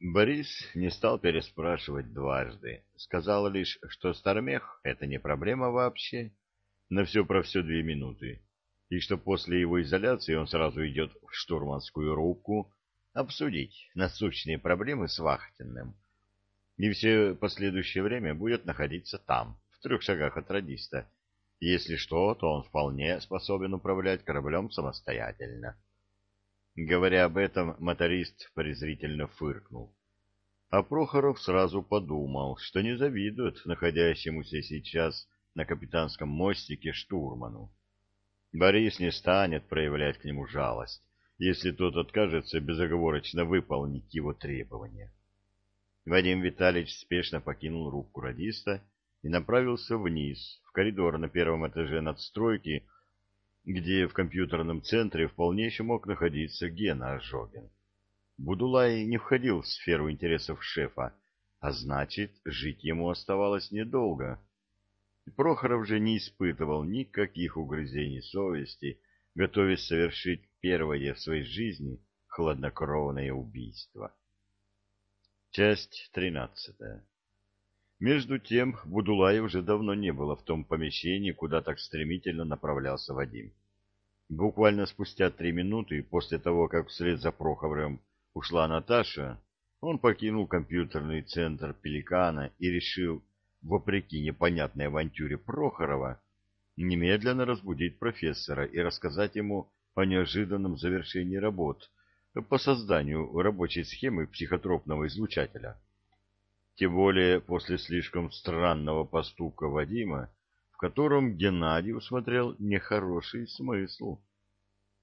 Борис не стал переспрашивать дважды. Сказал лишь, что Стармех — это не проблема вообще. На все про все две минуты. И что после его изоляции он сразу идет в штурманскую рубку обсудить насущные проблемы с Вахтенным. И все последующее время будет находиться там, в трех шагах от радиста. Если что, то он вполне способен управлять кораблем самостоятельно. Говоря об этом, моторист презрительно фыркнул. А Прохоров сразу подумал, что не завидует находящемуся сейчас на капитанском мостике штурману. Борис не станет проявлять к нему жалость, если тот откажется безоговорочно выполнить его требования. Вадим Витальевич спешно покинул рубку радиста и направился вниз, в коридор на первом этаже надстройки, где в компьютерном центре вполне еще мог находиться Гена Ожогин. Будулай не входил в сферу интересов шефа, а значит, жить ему оставалось недолго. Прохоров же не испытывал никаких угрызений совести, готовясь совершить первое в своей жизни хладнокровное убийство. Часть тринадцатая между тем Будулая уже давно не было в том помещении, куда так стремительно направлялся Вадим. Буквально спустя три минуты после того, как вслед за Прохоровым ушла Наташа, он покинул компьютерный центр «Пеликана» и решил, вопреки непонятной авантюре Прохорова, немедленно разбудить профессора и рассказать ему о неожиданном завершении работ по созданию рабочей схемы психотропного излучателя. Тем более после слишком странного поступка Вадима, в котором Геннадий усмотрел нехороший смысл.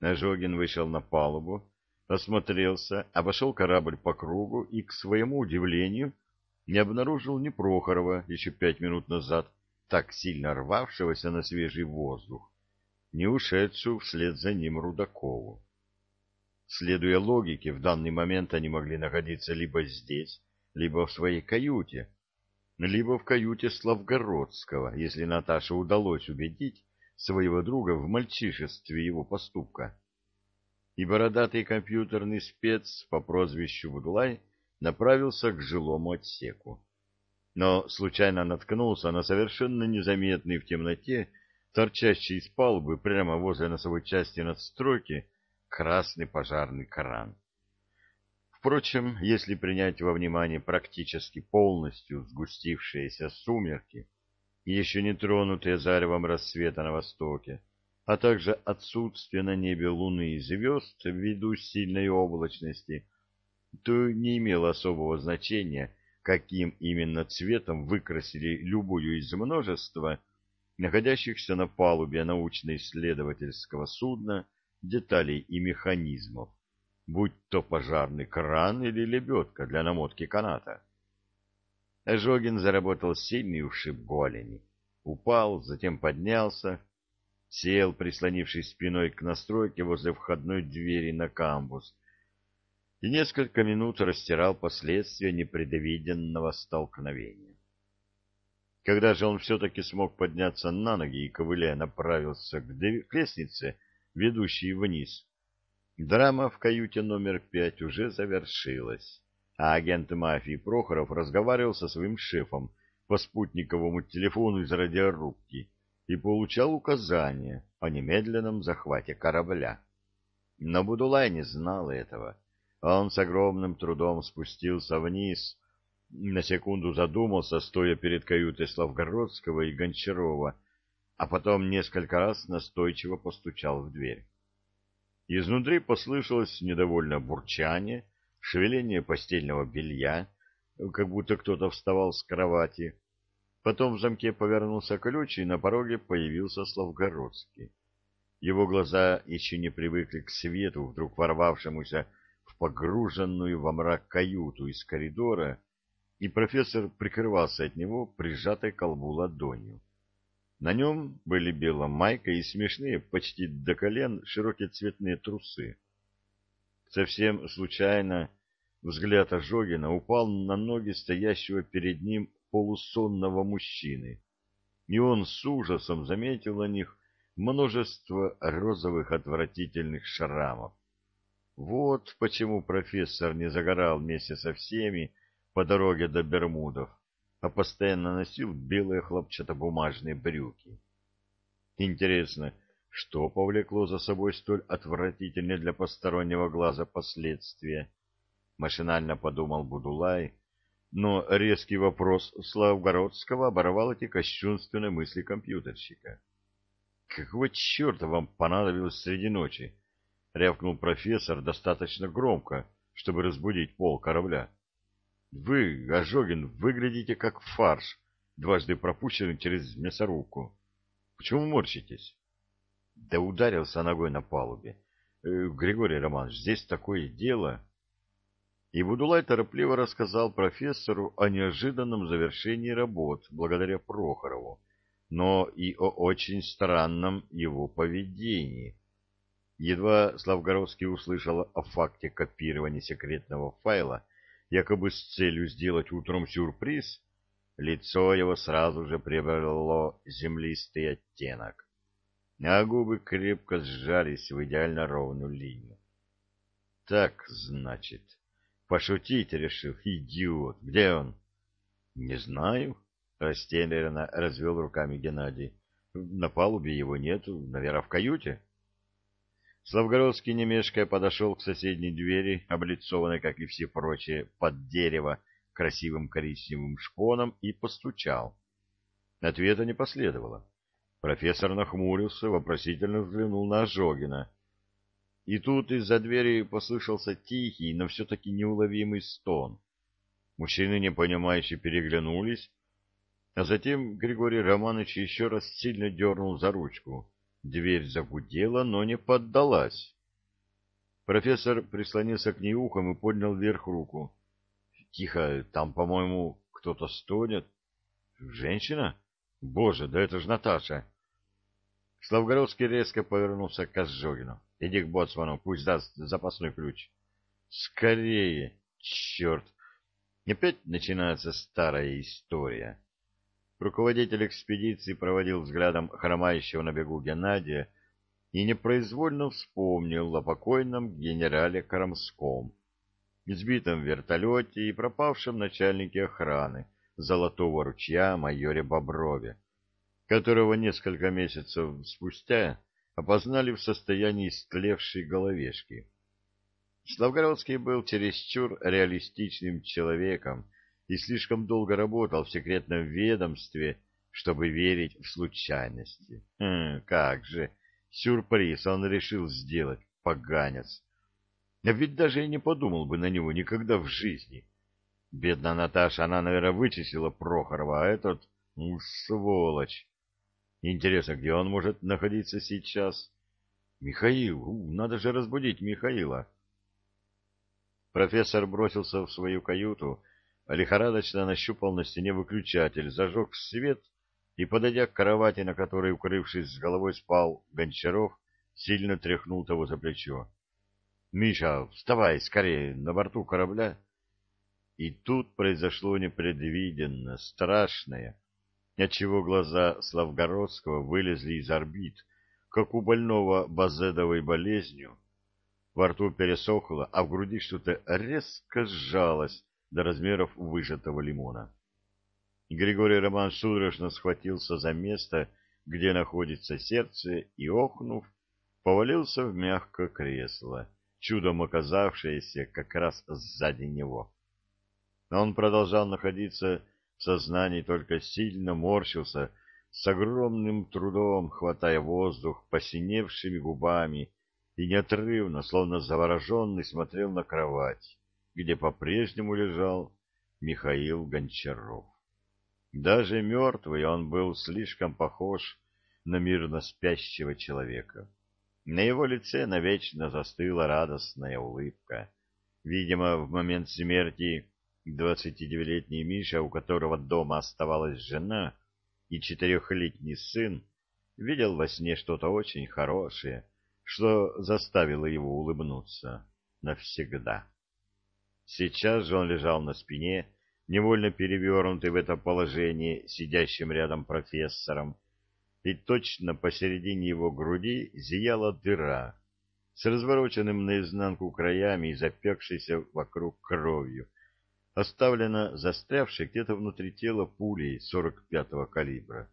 Ожогин вышел на палубу, осмотрелся, обошел корабль по кругу и, к своему удивлению, не обнаружил ни Прохорова еще пять минут назад, так сильно рвавшегося на свежий воздух, не ушедшую вслед за ним Рудакову. Следуя логике, в данный момент они могли находиться либо здесь, либо в своей каюте, либо в каюте Славгородского, если Наташе удалось убедить своего друга в мальчишестве его поступка. И бородатый компьютерный спец по прозвищу Будулай направился к жилому отсеку. Но случайно наткнулся на совершенно незаметный в темноте, торчащий из палубы прямо возле носовой части надстройки, красный пожарный кран. Впрочем, если принять во внимание практически полностью сгустившиеся сумерки, еще не тронутые заревом рассвета на востоке, а также отсутствие на небе луны и звезд ввиду сильной облачности, то не имело особого значения, каким именно цветом выкрасили любую из множества находящихся на палубе научно-исследовательского судна деталей и механизмов будь то пожарный кран или лебедка для намотки каната. Ожогин заработал сильный ушиб голени, упал, затем поднялся, сел, прислонившись спиной к настройке возле входной двери на камбус, и несколько минут растирал последствия непредвиденного столкновения. Когда же он все-таки смог подняться на ноги и, ковыляя, направился к лестнице, ведущей вниз, Драма в каюте номер пять уже завершилась, а агент мафии Прохоров разговаривал со своим шефом по спутниковому телефону из радиорубки и получал указания о немедленном захвате корабля. Но Будулай не знал этого. Он с огромным трудом спустился вниз, на секунду задумался, стоя перед каютой Славгородского и Гончарова, а потом несколько раз настойчиво постучал в дверь. Изнутри послышалось недовольное бурчание, шевеление постельного белья, как будто кто-то вставал с кровати. Потом в замке повернулся ключ, и на пороге появился Славгородский. Его глаза еще не привыкли к свету, вдруг ворвавшемуся в погруженную во мрак каюту из коридора, и профессор прикрывался от него прижатой колбу ладонью. На нем были белая майка и смешные, почти до колен, широкие цветные трусы. Совсем случайно взгляд Ожогина упал на ноги стоящего перед ним полусонного мужчины, и он с ужасом заметил на них множество розовых отвратительных шрамов. Вот почему профессор не загорал вместе со всеми по дороге до Бермудов, а постоянно носил белые хлопчатобумажные брюки. Интересно, что повлекло за собой столь отвратительные для постороннего глаза последствия? Машинально подумал Будулай, но резкий вопрос Славгородского оборвал эти кощунственные мысли компьютерщика. «Какого черта вам понадобилось среди ночи?» — рявкнул профессор достаточно громко, чтобы разбудить пол корабля. «Вы, Ожогин, выглядите как фарш, дважды пропущенный через мясорубку. Почему морщитесь?» «Да ударился ногой на палубе. Э, Григорий Романович, здесь такое дело...» И Будулай торопливо рассказал профессору о неожиданном завершении работ благодаря Прохорову, но и о очень странном его поведении. Едва Славгородский услышал о факте копирования секретного файла, якобы с целью сделать утром сюрприз, лицо его сразу же приобрело землистый оттенок, а губы крепко сжались в идеально ровную линию. Так, значит... Пошутить решил, идиот. Где он? Не знаю, растерянно развел руками Геннадий. На палубе его нету, наверное, в каюте. Славгородский, немешкая, подошел к соседней двери, облицованной, как и все прочие, под дерево красивым коричневым шпоном, и постучал. Ответа не последовало. Профессор нахмурился, вопросительно взглянул на Ожогина. И тут из-за двери послышался тихий, но все-таки неуловимый стон. Мужчины, непонимающе, переглянулись, а затем Григорий Романович еще раз сильно дернул за ручку. Дверь загудела, но не поддалась. Профессор прислонился к ней ухом и поднял вверх руку. — Тихо, там, по-моему, кто-то стонет. — Женщина? Боже, да это же Наташа! Славгородский резко повернулся к Ожогину. Иди к боцману, пусть даст запасной ключ. Скорее! Черт! Опять начинается старая история. Руководитель экспедиции проводил взглядом хромающего на бегу Геннадия и непроизвольно вспомнил о покойном генерале Крамском, избитом в вертолете и пропавшем начальнике охраны Золотого ручья майоре Боброве, которого несколько месяцев спустя опознали в состоянии истлевшей головешки. Славгородский был чересчур реалистичным человеком и слишком долго работал в секретном ведомстве, чтобы верить в случайности. Хм, как же, сюрприз он решил сделать, поганец. А ведь даже и не подумал бы на него никогда в жизни. Бедная Наташа, она, наверное, вычислила Прохорова, а этот, ну, сволочь. Интересно, где он может находиться сейчас? Михаил, надо же разбудить Михаила. Профессор бросился в свою каюту, лихорадочно нащупал на стене выключатель, зажег свет и, подойдя к кровати, на которой, укрывшись с головой, спал Гончаров, сильно тряхнул того за плечо. — Миша, вставай скорее, на борту корабля. И тут произошло непредвиденно, страшное отчего глаза Славгородского вылезли из орбит, как у больного базедовой болезнью. Во рту пересохло, а в груди что-то резко сжалось до размеров выжатого лимона. Григорий Роман судорожно схватился за место, где находится сердце, и, охнув, повалился в мягкое кресло, чудом оказавшееся как раз сзади него. Он продолжал находиться в сознании только сильно морщился, с огромным трудом хватая воздух посиневшими губами и неотрывно, словно завороженный, смотрел на кровать, где по-прежнему лежал Михаил Гончаров. Даже мертвый он был слишком похож на мирно спящего человека. На его лице навечно застыла радостная улыбка. Видимо, в момент смерти Двадцатидевятилетний Миша, у которого дома оставалась жена и четырехлетний сын, видел во сне что-то очень хорошее, что заставило его улыбнуться навсегда. Сейчас же он лежал на спине, невольно перевернутый в это положение сидящим рядом профессором, и точно посередине его груди зияла дыра, с развороченным наизнанку краями и запекшейся вокруг кровью, оставлена застрявшей где-то внутри тела пулей 45-го калибра.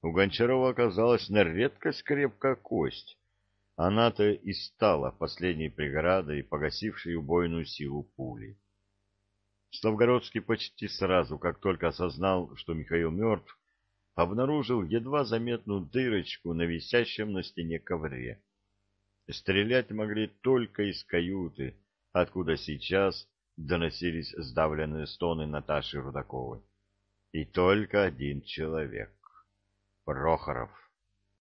У Гончарова оказалась на редкость крепкая кость. Она-то и стала последней преградой, погасившей убойную силу пули. Славгородский почти сразу, как только осознал, что Михаил мертв, обнаружил едва заметную дырочку на висящем на стене ковре. Стрелять могли только из каюты, откуда сейчас доносились сдавленные стоны Наташи Рудаковой. И только один человек — Прохоров.